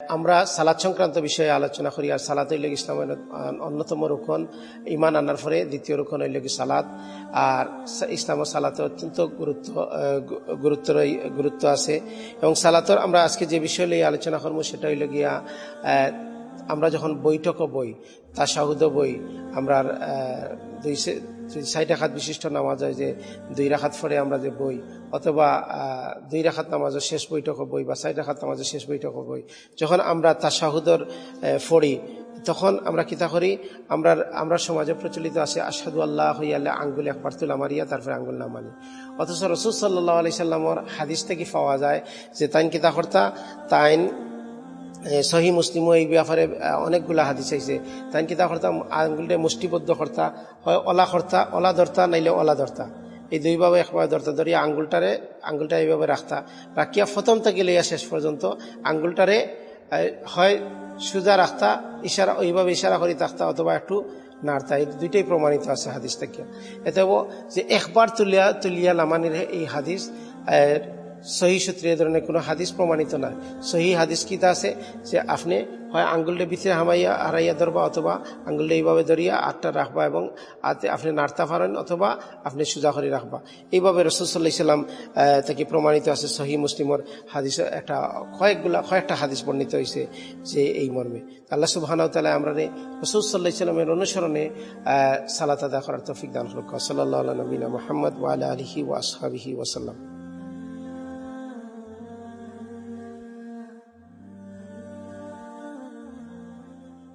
আমরা সালাদ সংক্রান্ত বিষয়ে আলোচনা করি, আর সালাদ হইল ইসলামের অন্যতম রুকন। ইমান আনার পরে দ্বিতীয় রুকন হইল সালাদ। আর ইসলাম ও সালাতে অত্যন্ত গুরুত্ব গুরুত্ব গুরুত্ব আছে। এবং সালাতর আমরা আজকে যে বিষয় নিয়ে আলোচনা করব সেটা হইল গিয়া আমরা যখন বৈঠকও বই তা তাসাহুদ বই, আমরা দুই সাইড রাখাত বিশিষ্ট নামাজ হয় যে দুই রাখাত ফরে আমরা যে বই, অথবা দুই রাখাত নামাজের শেষ বৈঠক বই বা সাইড রাখাত নামাজের শেষ বৈঠক বই। যখন আমরা তা তাসাহুদর ফড়ি তখন আমরা কিতা করি? আমরা আমরা সমাজে প্রচলিত আছে আসাদু আল্লাহ হইয়াল্লাহ আঙ্গুল একবার তুলা মারিয়া তারপরে আঙ্গুল না মানি অথচ রসুল সাল্লাহ আলি সাল্লামর হাদিস থেকে পাওয়া যায় যে তাইন কিতা কর্তা? তাইন সহি মুসলিমও এই ব্যাপারে অনেকগুলা হাদিস আইছে তাই কিতা করতাম আঙ্গুলটা মুষ্টিবদ্ধ কর্তা হয় অলা কর্তা অলা ধরতা নাইলে অলা ধরতা এই দুইভাবে একবার ধরতা ধরিয়া আঙ্গুলটারে, আঙ্গুলটা এইভাবে রাখতা। রাখিয়া প্রথম থেকে লইয়া শেষ পর্যন্ত আঙ্গুলটারে হয় সুজা রাখতা, ইশারা, ওইভাবে ইশারা করি থাকতা, অথবা একটু নাড়তা। এই দুইটাই প্রমাণিত আছে হাদিস থেকে। এতে যে একবার তুলিয়া তুলিয়া নামানির এই হাদিস সহি সূত্রে এ ধরনের কোনো হাদিস প্রমাণিত নয় সহি হাদিস কিতা আছে? যে আপনি হয় আঙ্গুলটা ভিতরে হামাইয়া, হারাইয়া ধরবা অথবা আঙ্গুলটা এইভাবে ধরিয়া আটটা রাখবা এবং আপনি নাড়তা পারেন অথবা আপনি সুজা করে রাখবা। এইভাবে রসুল্লাহ ইসলাম থেকে প্রমাণিত আছে সহি মুসলিমর হাদিস একটা, কয়েকগুলা, কয়েকটা হাদিস বর্ণিত হয়েছে যে এই মর্মে। আল্লাহ সুবাহানাও তালা আমরা রসুল্লাহ ইসলামের অনুসরণে সালাত আদা করার তফিক দান করুক। সাল্লাহ নবীনা মোহাম্মদ ওয়াল আলহি ওয়াসহাবিহি ওয়াসাল্লাম